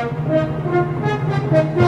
about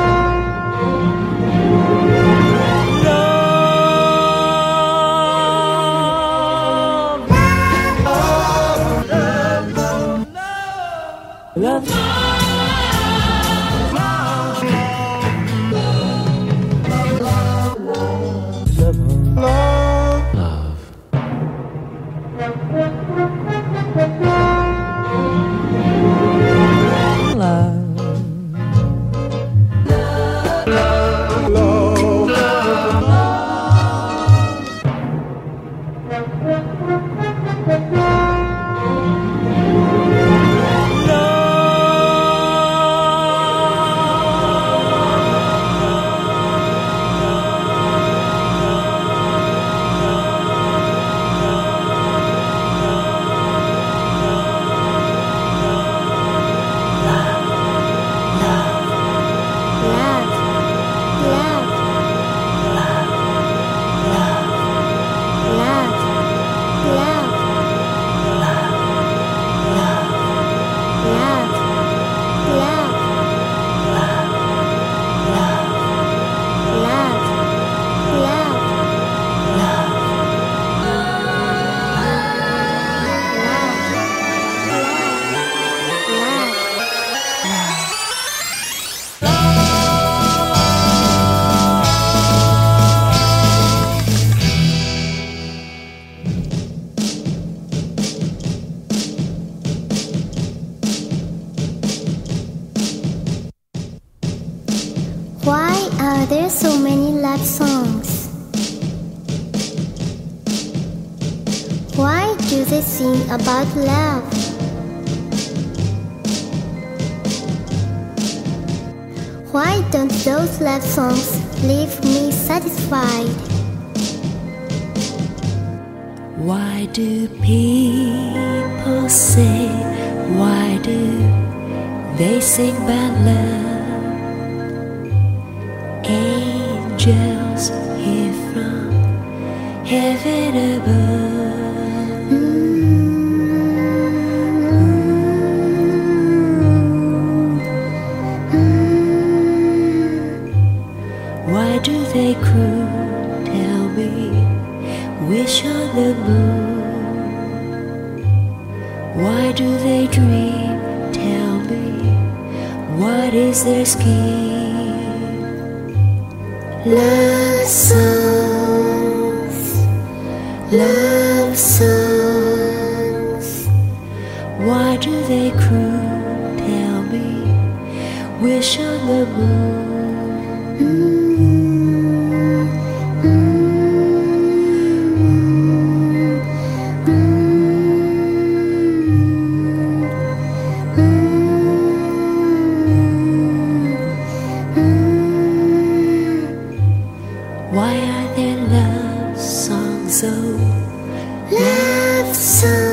Why are there love songs? Oh, love songs.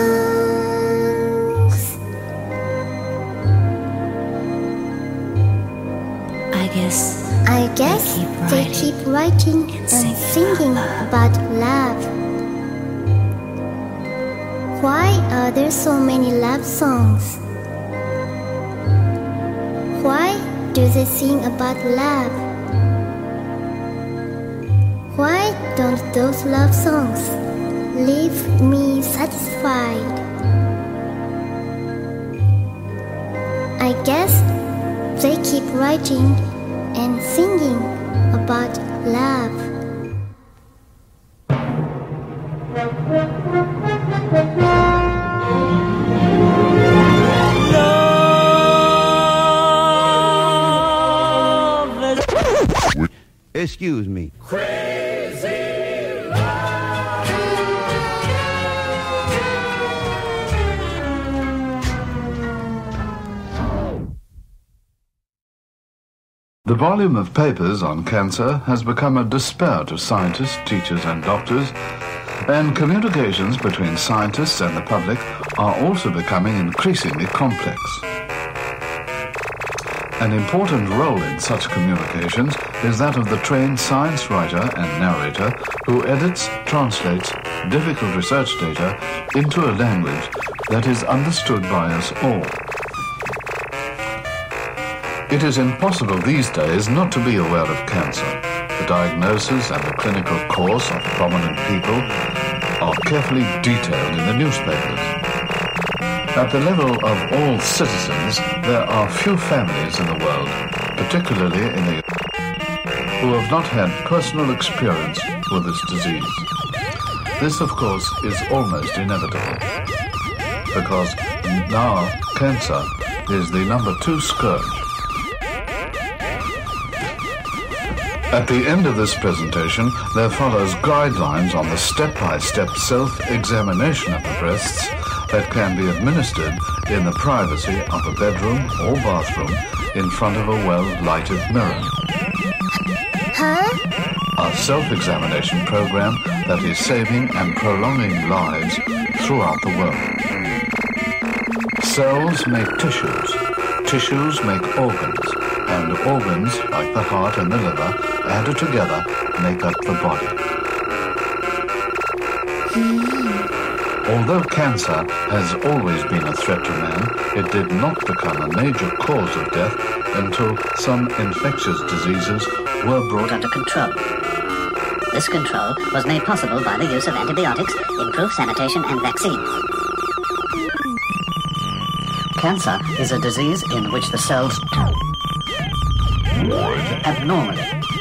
I guess I guess keep they keep writing and singing singing about about love. Why are there so many love songs? Why do they sing about love? Why don't those love songs leave me satisfied? I guess they keep writing and singing about love. Excuse me. Volume of papers on cancer has become a despair to scientists, teachers, and doctors, and communications between scientists and the public are also becoming increasingly complex. An important role in such communications is that of the trained science writer and narrator who edits, translates difficult research data into a language that is understood by us all. It is impossible these days not to be aware of cancer. The diagnosis and the clinical course of prominent people are carefully detailed in the newspapers. At the level of all citizens, there are few families in the world, particularly in the who have not had personal experience with this disease. This, of course, is almost inevitable, because now cancer is the number two scourge At the end of this presentation, there follows guidelines on the step-by-step self-examination of the breasts that can be administered in the privacy of a bedroom or bathroom in front of a well-lighted mirror. Huh? A self-examination program that is saving and prolonging lives throughout the world. Cells make tissues. Tissues make organs and organs, like the heart and the liver, added together, make up the body. Although cancer has always been a threat to man, it did not become a major cause of death until some infectious diseases were brought under control. This control was made possible by the use of antibiotics, improved sanitation, and vaccines. Cancer is a disease in which the cells abnormally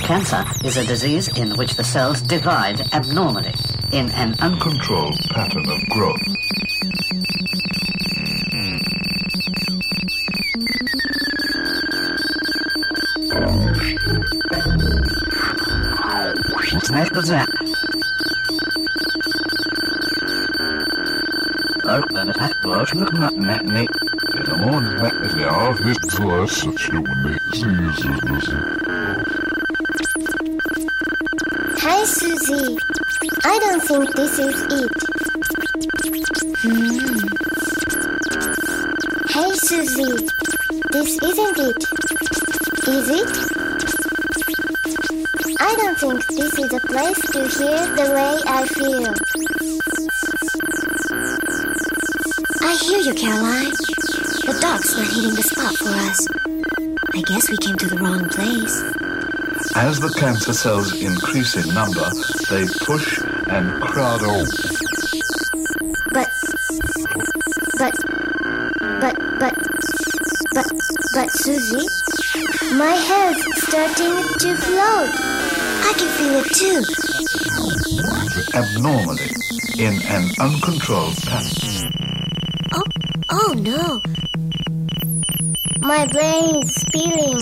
Cancer is a disease in which the cells divide abnormally in an uncontrolled pattern of growth. What's Hi, Susie. I don't think this is it. Hmm. Hey, Susie. This isn't it. Is it? I don't think this is a place to hear the way I feel. I hear you, Caroline. The dog's not hitting the spot for us. I guess we came to the wrong place. As the cancer cells increase in number, they push and crowd over. But, but, but, but, but, but, Susie, my head's starting to float. I can feel it too. Abnormally, in an uncontrolled pattern. Brain is spilling.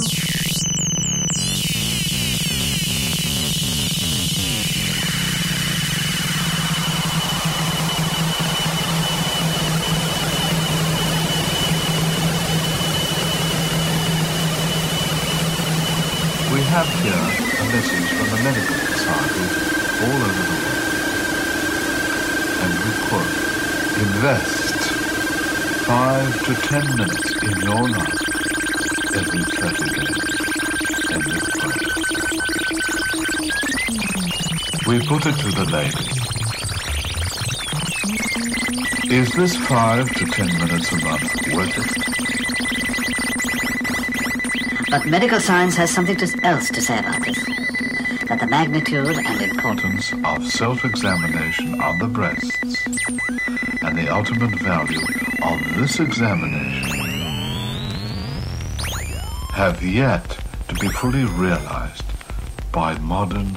We have here a message from the medical societies all over the world. And we quote, invest five to ten minutes in your life this five to ten minutes a month worth it? But medical science has something else to say about this. That the magnitude and importance of self-examination of the breasts and the ultimate value of this examination have yet to be fully realized by modern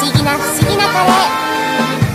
思議な不思議なカレー。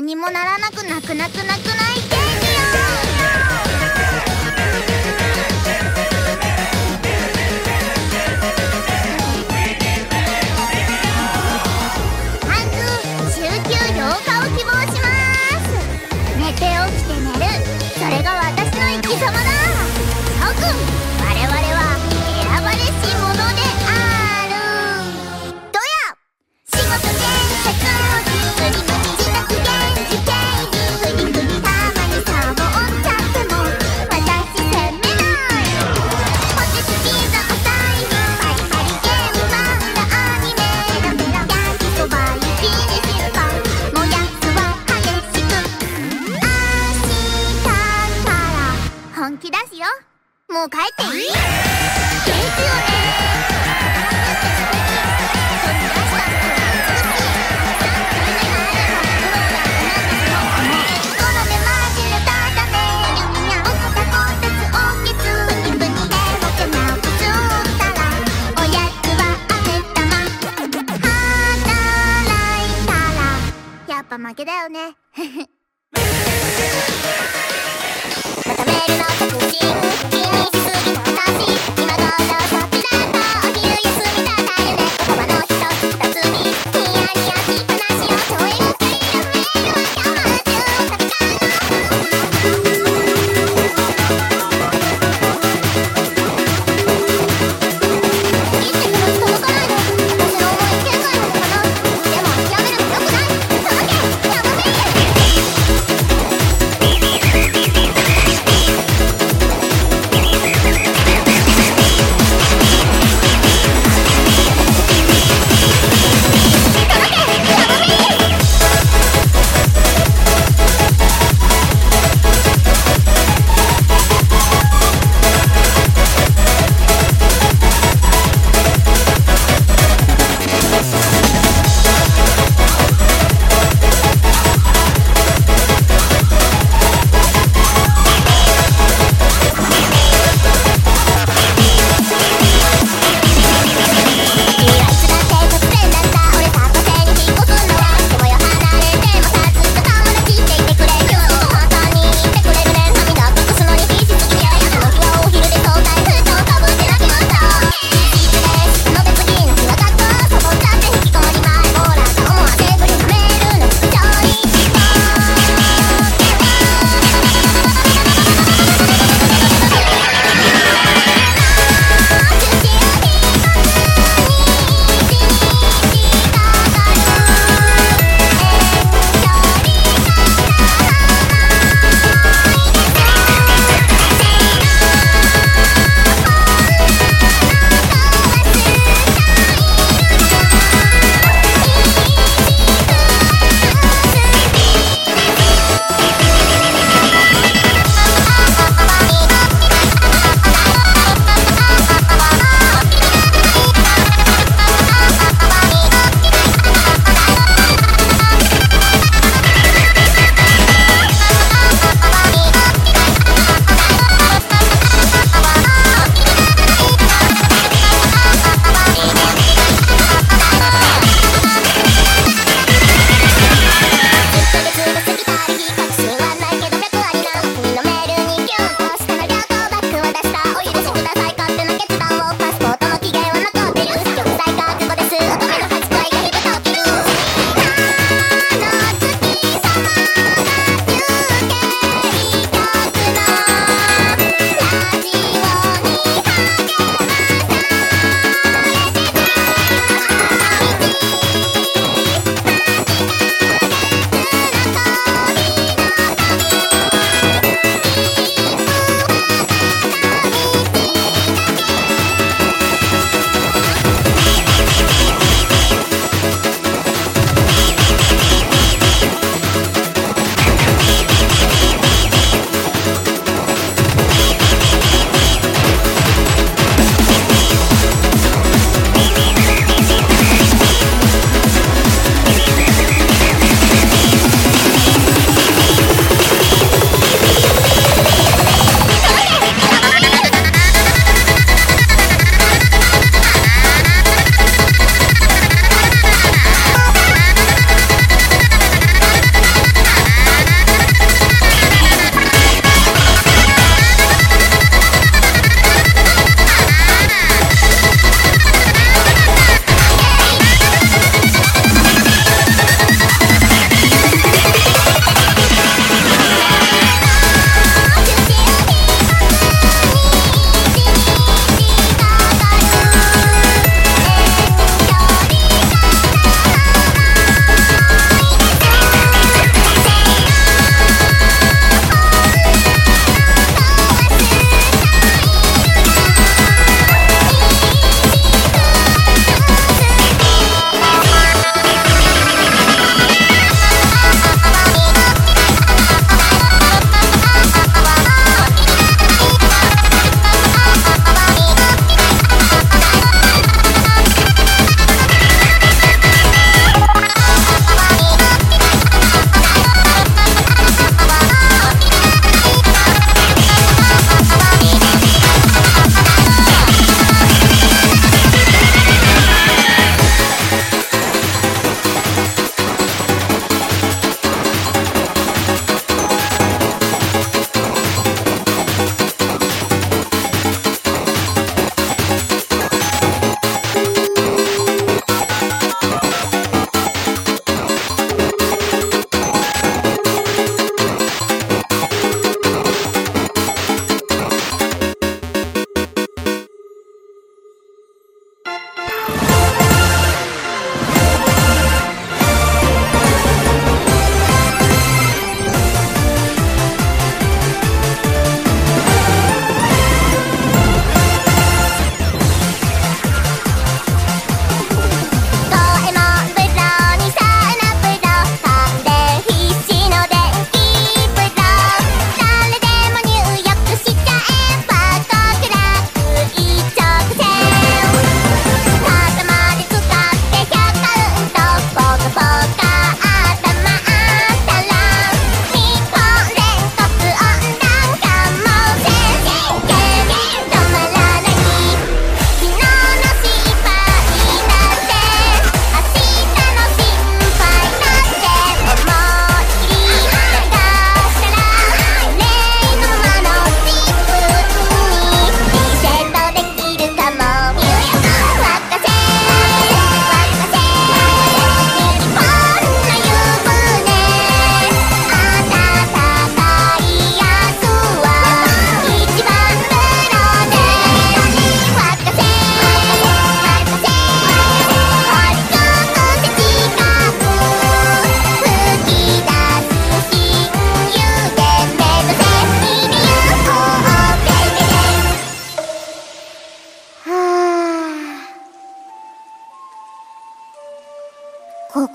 何もな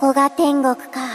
こが天国か。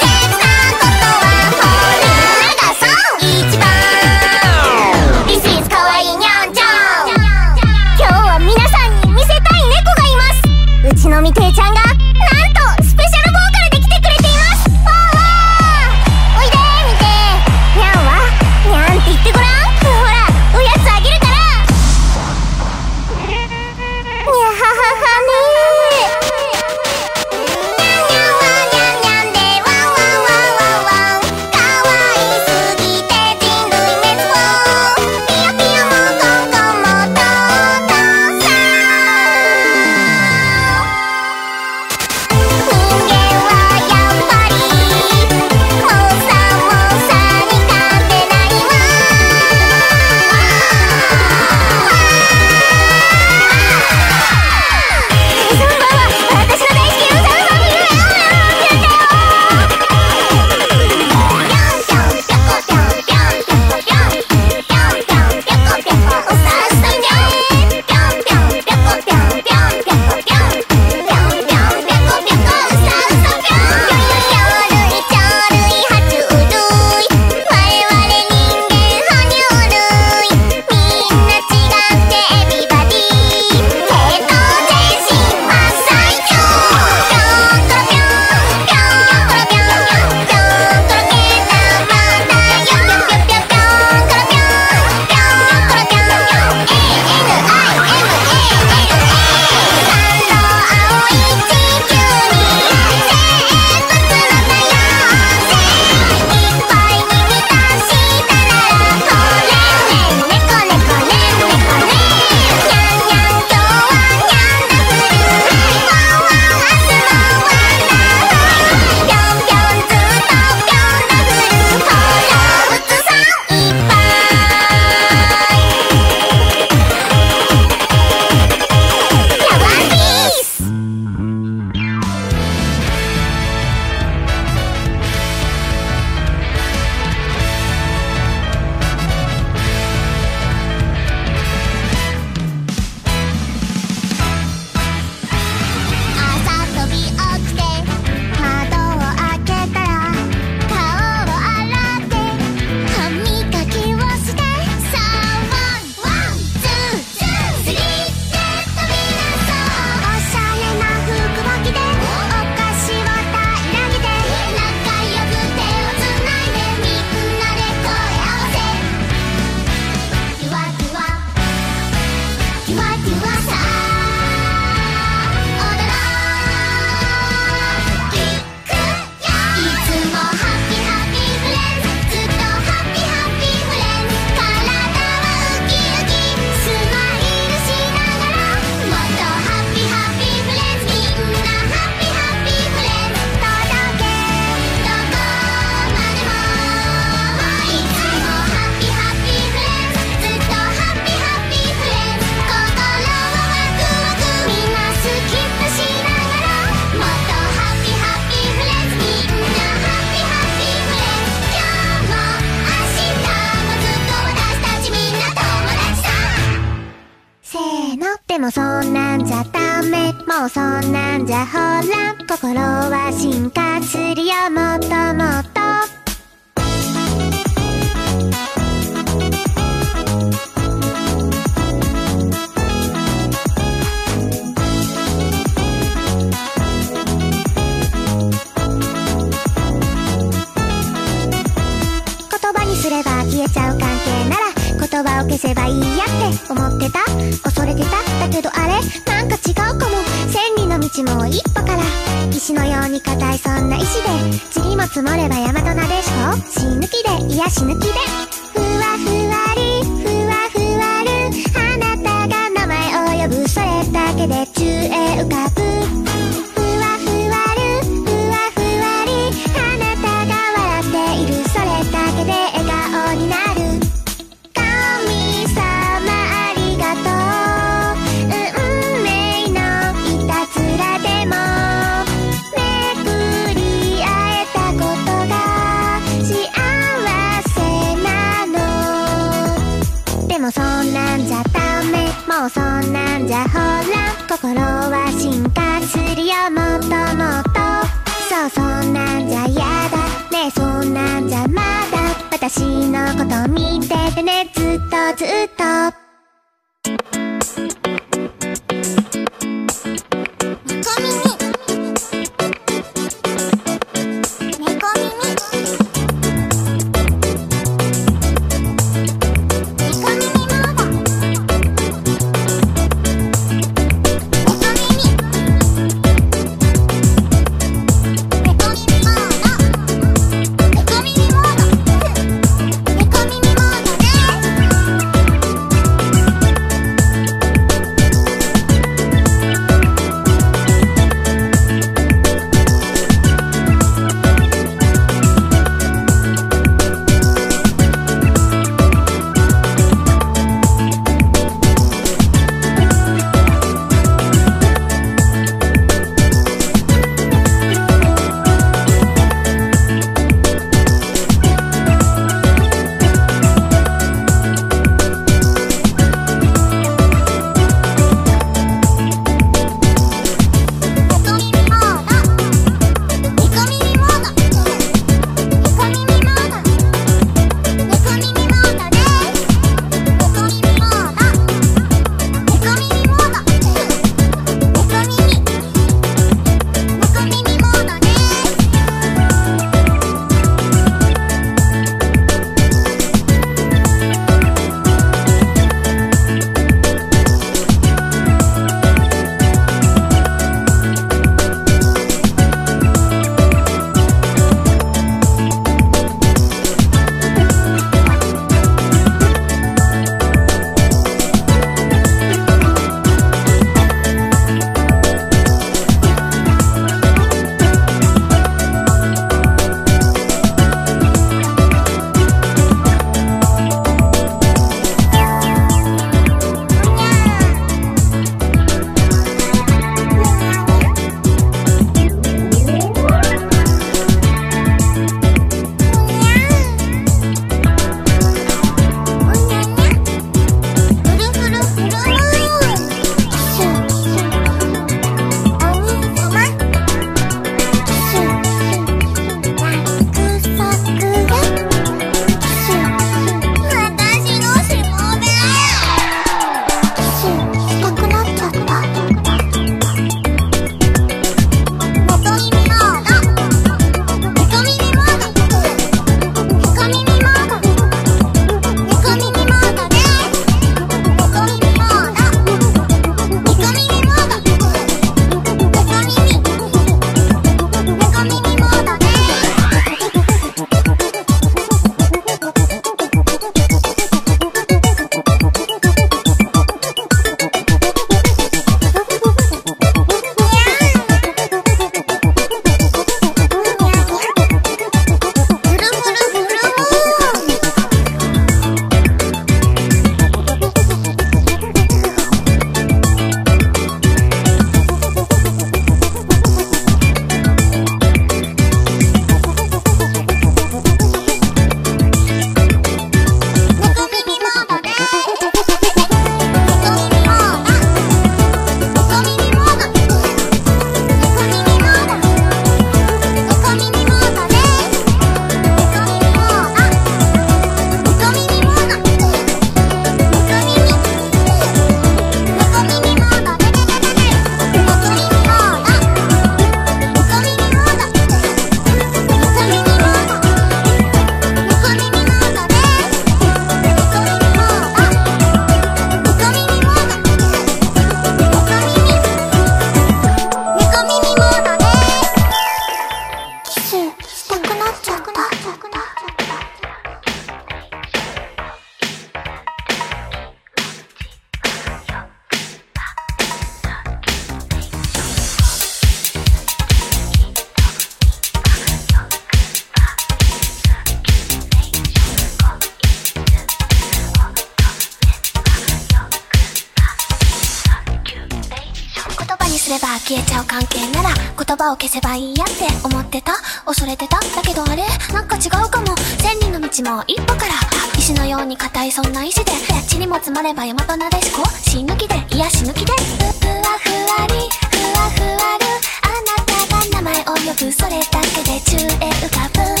消えちゃう関係なら言葉を消せばいいやって思ってた？恐れてた？だけどあれ？なんか違うかも。千人の道も一歩から。石のように硬いそんな石で。塵も積まれば山となでしこ。死ぬ気で癒や死ぬ気で。ふふわふわり。ふわふわる。あなたが名前を呼ぶ。それだけで宙へ浮かぶ。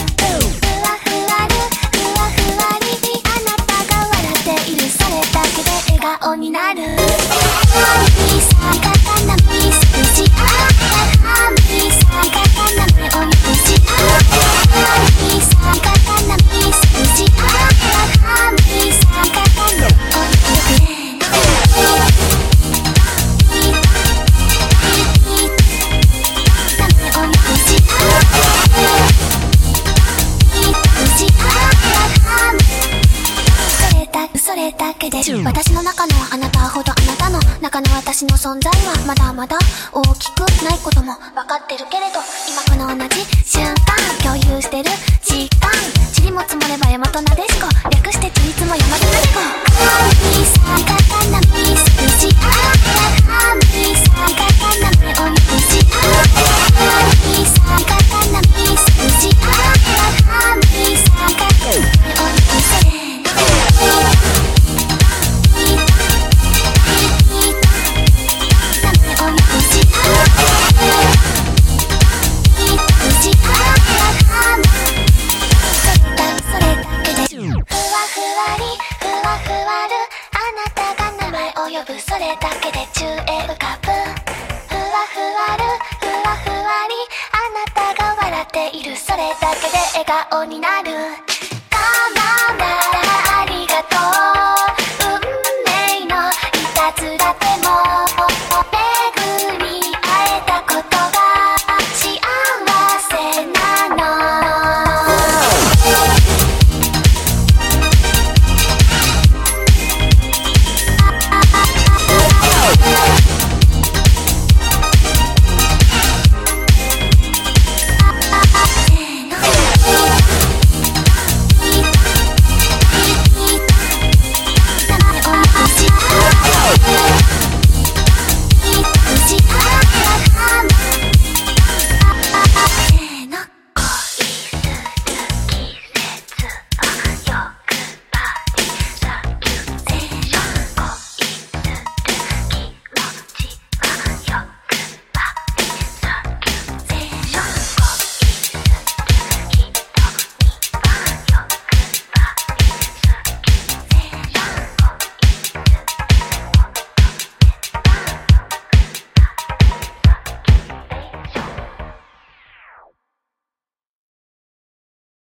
存在はまだまだ大きくないことも分かってるけれど今